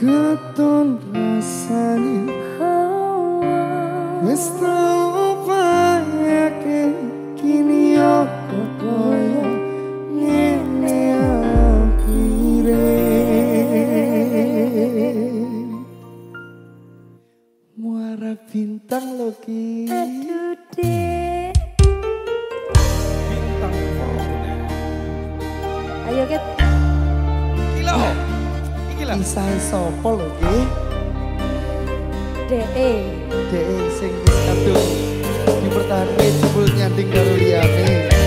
katon rasani hawa Wis tau payake Kini aku koyo Ngene aku Muara bintang lo ki. Aduh Isai, sopo? sapa lho? DE. DE sing wis kadung dipertahanke jebul nyanding karo liyane.